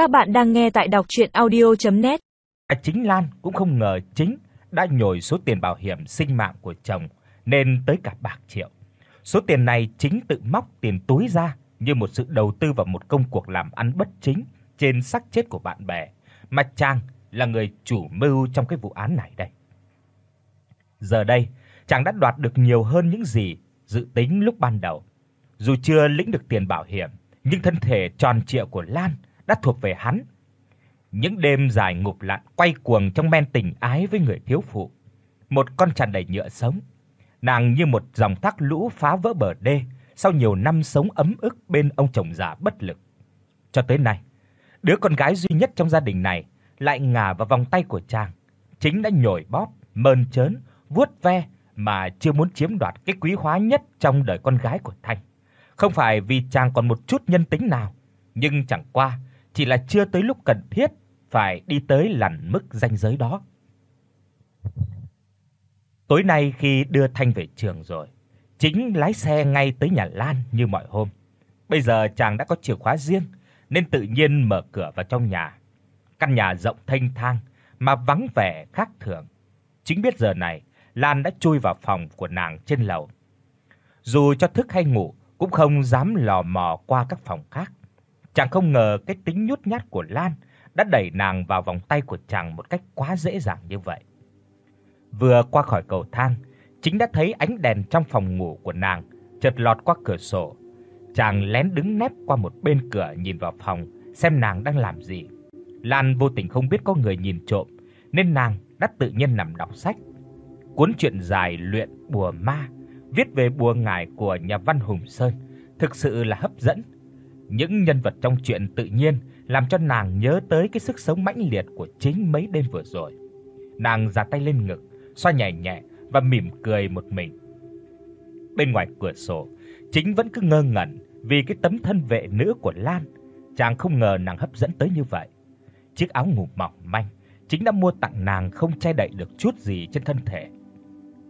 Các bạn đang nghe tại đọc audio net À, chính Lan cũng không ngờ chính đã nhồi số tiền bảo hiểm sinh mạng của chồng nên tới cả bạc triệu. Số tiền này chính tự móc tiền túi ra như một sự đầu tư vào một công cuộc làm ăn bất chính trên xác chết của bạn bè, mà chàng là người chủ mưu trong cái vụ án này đây. Giờ đây, chàng đã đoạt được nhiều hơn những gì dự tính lúc ban đầu. Dù chưa lĩnh được tiền bảo hiểm, nhưng thân thể tròn trịa của Lan đã thuộc về hắn. Những đêm dài ngục lặn quay cuồng trong men tình ái với người thiếu phụ, một con tràn đầy nhựa sống. Nàng như một dòng thác lũ phá vỡ bờ đê sau nhiều năm sống ấm ức bên ông chồng già bất lực. Cho tới nay, đứa con gái duy nhất trong gia đình này lại ngả vào vòng tay của chàng, chính đã nhồi bóp, mơn trớn, vuốt ve mà chưa muốn chiếm đoạt cái quý hóa nhất trong đời con gái của Thanh. Không phải vì chàng còn một chút nhân tính nào, nhưng chẳng qua chỉ là chưa tới lúc cần thiết phải đi tới lằn mức ranh giới đó. Tối nay khi đưa Thanh về trường rồi, chính lái xe ngay tới nhà Lan như mọi hôm. Bây giờ chàng đã có chìa khóa riêng nên tự nhiên mở cửa vào trong nhà. Căn nhà rộng thênh thang mà vắng vẻ khác thường. Chính biết giờ này, Lan đã chui vào phòng của nàng trên lầu. Dù cho thức hay ngủ cũng không dám lò mò qua các phòng khác. Chàng không ngờ cái tính nhút nhát của Lan đã đẩy nàng vào vòng tay của chàng một cách quá dễ dàng như vậy. Vừa qua khỏi cầu thang, chính đã thấy ánh đèn trong phòng ngủ của nàng chợt lọt qua cửa sổ. Chàng lén đứng nép qua một bên cửa nhìn vào phòng xem nàng đang làm gì. Lan vô tình không biết có người nhìn trộm, nên nàng đã tự nhiên nằm đọc sách. Cuốn truyện dài luyện bùa ma, viết về bùa ngải của nhà văn Hùng Sơn, thực sự là hấp dẫn. Những nhân vật trong truyện tự nhiên làm cho nàng nhớ tới cái sức sống mãnh liệt của chính mấy đêm vừa rồi. Nàng giơ tay lên ngực, xoa nhẹ nhẹ và mỉm cười một mình. Bên ngoài cửa sổ, chính vẫn cứ ngơ ngẩn vì cái tấm thân vệ nữ của Lan, chàng không ngờ nàng hấp dẫn tới như vậy. Chiếc áo ngủ mỏng manh chính đã mua tặng nàng không che đậy được chút gì trên thân thể.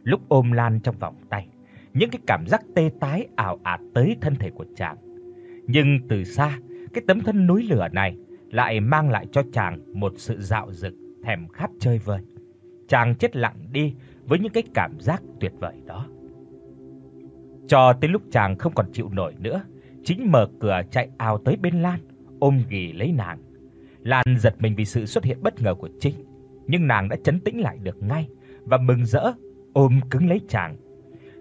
Lúc ôm Lan trong vòng tay, những cái cảm giác tê tái ảo ạt tới thân thể của chàng. Nhưng từ xa, cái tấm thân núi lửa này lại mang lại cho chàng một sự dạo dực thèm khát chơi vơi. Chàng chết lặng đi với những cái cảm giác tuyệt vời đó. Cho tới lúc chàng không còn chịu nổi nữa, chính mở cửa chạy ào tới bên Lan, ôm ghì lấy nàng. Lan giật mình vì sự xuất hiện bất ngờ của Chính, nhưng nàng đã trấn tĩnh lại được ngay và mừng rỡ ôm cứng lấy chàng.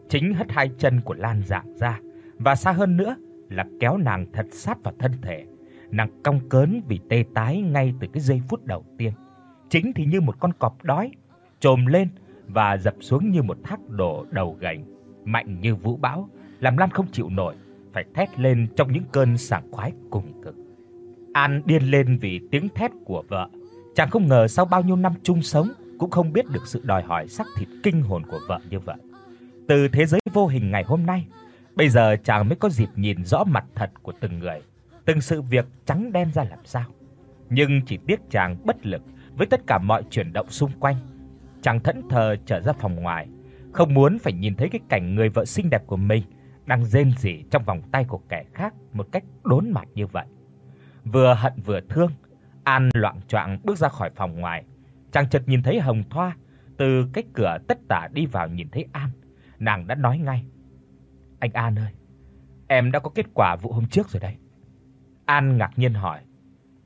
Chính hất hai chân của Lan dạng ra và xa hơn nữa là kéo nàng thật sát vào thân thể. Nàng cong cớn vì tê tái ngay từ cái giây phút đầu tiên. Chính thì như một con cọp đói, trồm lên và dập xuống như một thác đổ đầu gành, mạnh như vũ bão, làm Lan không chịu nổi, phải thét lên trong những cơn sảng khoái cùng cực. An điên lên vì tiếng thét của vợ. Chàng không ngờ sau bao nhiêu năm chung sống cũng không biết được sự đòi hỏi sắc thịt kinh hồn của vợ như vậy. Từ thế giới vô hình ngày hôm nay, bây giờ chàng mới có dịp nhìn rõ mặt thật của từng người, từng sự việc trắng đen ra làm sao. Nhưng chỉ tiếc chàng bất lực với tất cả mọi chuyển động xung quanh. Chàng thẫn thờ trở ra phòng ngoài, không muốn phải nhìn thấy cái cảnh người vợ xinh đẹp của mình đang rên rỉ trong vòng tay của kẻ khác một cách đốn mặt như vậy. Vừa hận vừa thương, An loạng choạng bước ra khỏi phòng ngoài. Chàng chợt nhìn thấy Hồng Thoa từ cái cửa tất tả đi vào nhìn thấy An, nàng đã nói ngay: "Anh An ơi, em đã có kết quả vụ hôm trước rồi đấy." An ngạc nhiên hỏi: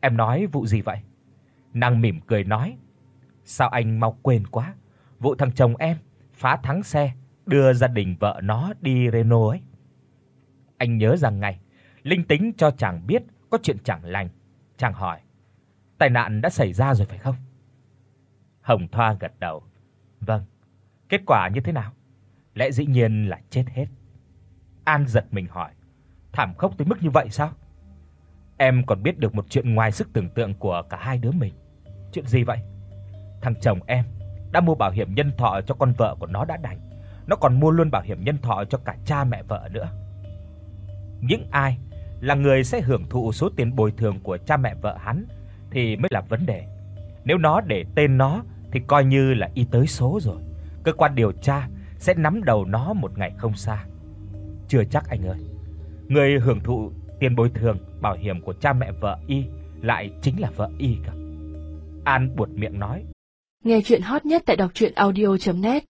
"Em nói vụ gì vậy?" Nàng mỉm cười nói: "Sao anh mau quên quá, vụ thằng chồng em phá thắng xe đưa gia đình vợ nó đi Reno ấy." Anh nhớ rằng ngày linh tính cho chàng biết có chuyện chẳng lành, chàng hỏi: "Tai nạn đã xảy ra rồi phải không?" Hồng Thoa gật đầu. "Vâng. Kết quả như thế nào?" Lẽ dĩ nhiên là chết hết. An giật mình hỏi: "Thảm khốc tới mức như vậy sao?" Em còn biết được một chuyện ngoài sức tưởng tượng của cả hai đứa mình. Chuyện gì vậy? Thằng chồng em đã mua bảo hiểm nhân thọ cho con vợ của nó đã đành, nó còn mua luôn bảo hiểm nhân thọ cho cả cha mẹ vợ nữa. Những ai là người sẽ hưởng thụ số tiền bồi thường của cha mẹ vợ hắn thì mới là vấn đề. Nếu nó để tên nó thì coi như là y tới số rồi. Cơ quan điều tra sẽ nắm đầu nó một ngày không xa. Chưa chắc anh ơi. Người hưởng thụ tiền bồi thường, bảo hiểm của cha mẹ vợ y lại chính là vợ y cả. An buột miệng nói. Nghe chuyện hot nhất tại đọc audio net